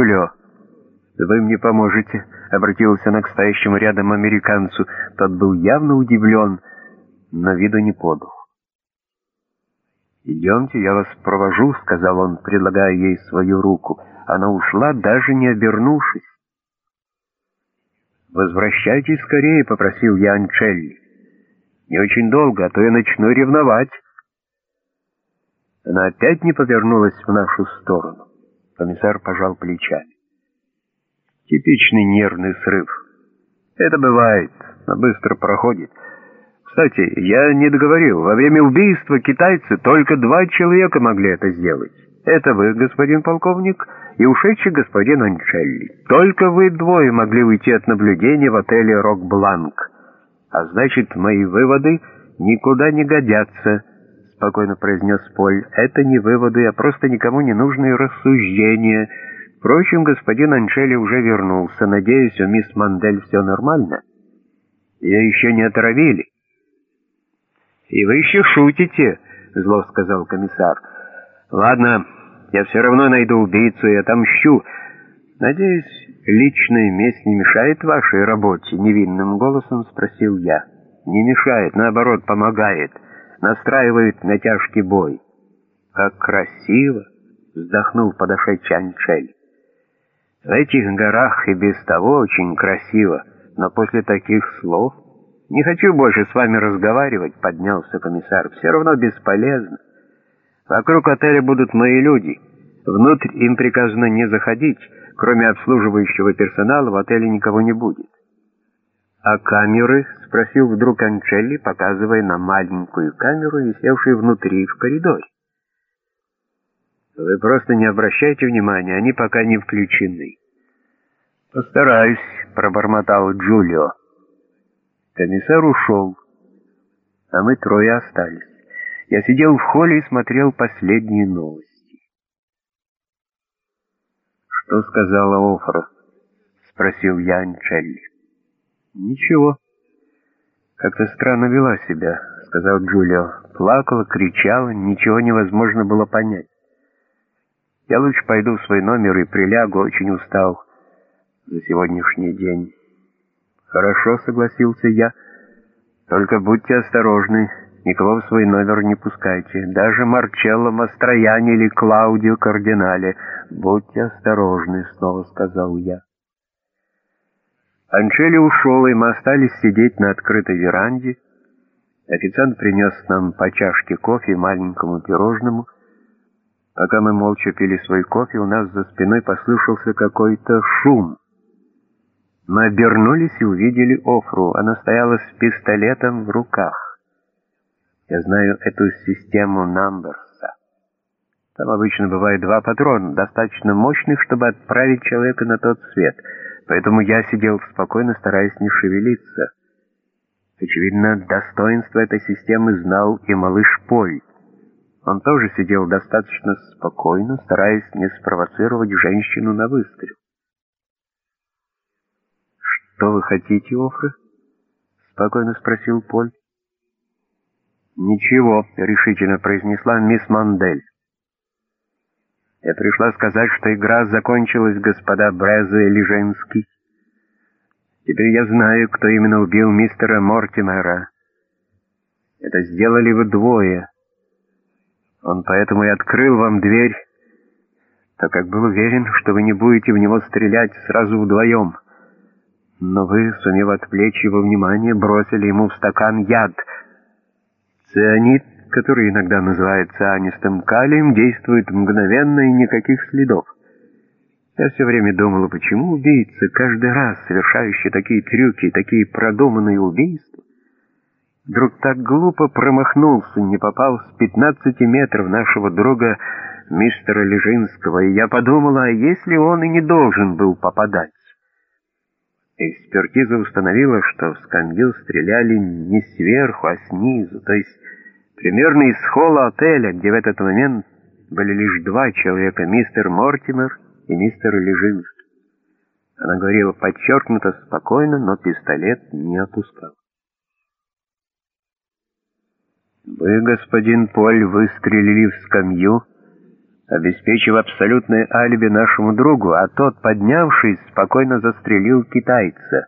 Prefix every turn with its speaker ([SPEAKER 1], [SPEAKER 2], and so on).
[SPEAKER 1] Джулио, вы мне поможете», — обратилась она к стоящему рядом американцу. Тот был явно удивлен, но виду не подал. «Идемте, я вас провожу», — сказал он, предлагая ей свою руку. Она ушла, даже не обернувшись. «Возвращайтесь скорее», — попросил я Анчелли. «Не очень долго, а то я начну ревновать». Она опять не повернулась в нашу сторону. Комиссар пожал плечами. Типичный нервный срыв. Это бывает, но быстро проходит. Кстати, я не договорил. Во время убийства китайцы только два человека могли это сделать. Это вы, господин полковник, и ушедший господин Анчелли. Только вы двое могли уйти от наблюдения в отеле «Рок-Бланк». А значит, мои выводы никуда не годятся, спокойно произнес Поль. Это не выводы, а просто никому не нужные рассуждения. Впрочем, господин Анчелли уже вернулся. Надеюсь, у мисс Мандель все нормально. Ее еще не отравили. «И вы еще шутите», — зло сказал комиссар. «Ладно, я все равно найду убийцу и отомщу. Надеюсь, личная месть не мешает вашей работе?» — невинным голосом спросил я. «Не мешает, наоборот, помогает. Настраивает на тяжкий бой». «Как красиво!» — вздохнул подошедший Анчель. «В этих горах и без того очень красиво, но после таких слов...» «Не хочу больше с вами разговаривать», — поднялся комиссар. «Все равно бесполезно. Вокруг отеля будут мои люди. Внутрь им приказано не заходить. Кроме обслуживающего персонала в отеле никого не будет». «А камеры?» — спросил вдруг Анчелли, показывая на маленькую камеру, висевшую внутри в коридоре. «Вы просто не обращайте внимания, они пока не включены». «Постараюсь», — пробормотал Джулио. Комиссар ушел, а мы трое остались. Я сидел в холле и смотрел последние новости. «Что сказала Офра?» — спросил я Анчелли. «Ничего. Как-то странно вела себя», — сказал Джулио. Плакала, кричала, ничего невозможно было понять. «Я лучше пойду в свой номер и прилягу, очень устал за сегодняшний день». «Хорошо», — согласился я. «Только будьте осторожны, никого в свой номер не пускайте. Даже Марчелло Мастрояни или Клаудио Кардинале. Будьте осторожны», — снова сказал я. Анчели ушел, и мы остались сидеть на открытой веранде. Официант принес нам по чашке кофе и маленькому пирожному. Пока мы молча пили свой кофе, у нас за спиной послышался какой-то шум. Мы обернулись и увидели Офру. Она стояла с пистолетом в руках. Я знаю эту систему Намберса. Там обычно бывает два патрона, достаточно мощных, чтобы отправить человека на тот свет. Поэтому я сидел спокойно, стараясь не шевелиться. Очевидно, достоинство этой системы знал и малыш Поль. Он тоже сидел достаточно спокойно, стараясь не спровоцировать женщину на выстрел. «Что вы хотите, Офры?» — спокойно спросил Поль. «Ничего», — решительно произнесла мисс Мандель. «Я пришла сказать, что игра закончилась, господа Брезе и Лиженский. Теперь я знаю, кто именно убил мистера Мортимера. Это сделали вы двое. Он поэтому и открыл вам дверь, так как был уверен, что вы не будете в него стрелять сразу вдвоем». Но вы, сумев отвлечь его внимание, бросили ему в стакан яд. Цианид, который иногда называют цианистым калием, действует мгновенно и никаких следов. Я все время думала, почему убийцы, каждый раз совершающие такие трюки, такие продуманные убийства, вдруг так глупо промахнулся, не попал с 15 метров нашего друга мистера Лежинского, и я подумала, а если он и не должен был попадать? Экспертиза установила, что в скамью стреляли не сверху, а снизу, то есть примерно из холла отеля, где в этот момент были лишь два человека, мистер Мортимер и мистер Лежинский. Она говорила подчеркнуто спокойно, но пистолет не опускал. «Вы, господин Поль, выстрелили в скамью, обеспечив абсолютное алиби нашему другу, а тот, поднявшись, спокойно застрелил китайца.